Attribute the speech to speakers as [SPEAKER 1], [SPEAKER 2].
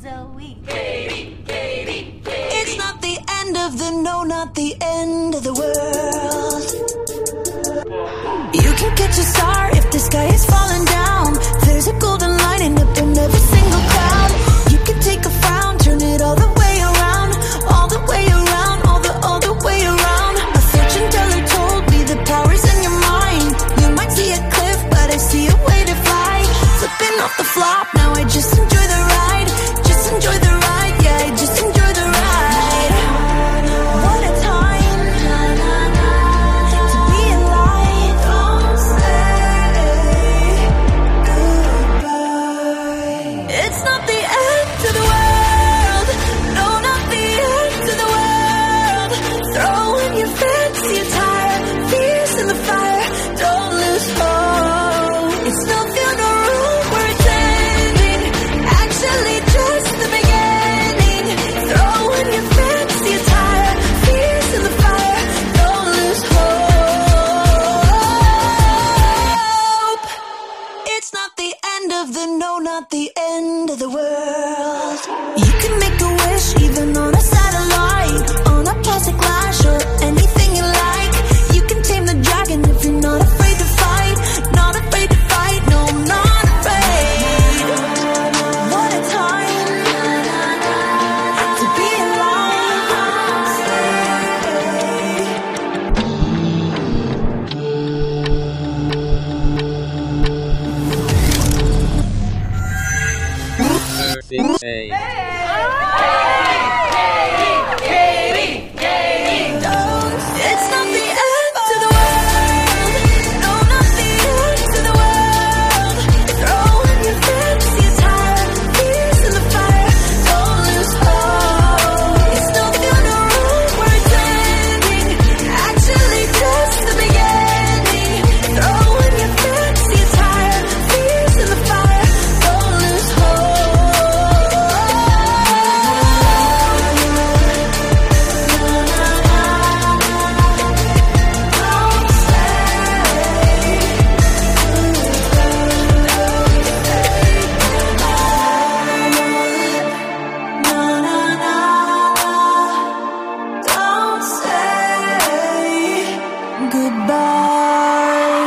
[SPEAKER 1] Zoe. Katie, Katie, Katie.
[SPEAKER 2] It's not the end of the no, not the end of the world. You can catch a star if the sky is falling not the end of the world.
[SPEAKER 3] Fez. É. é.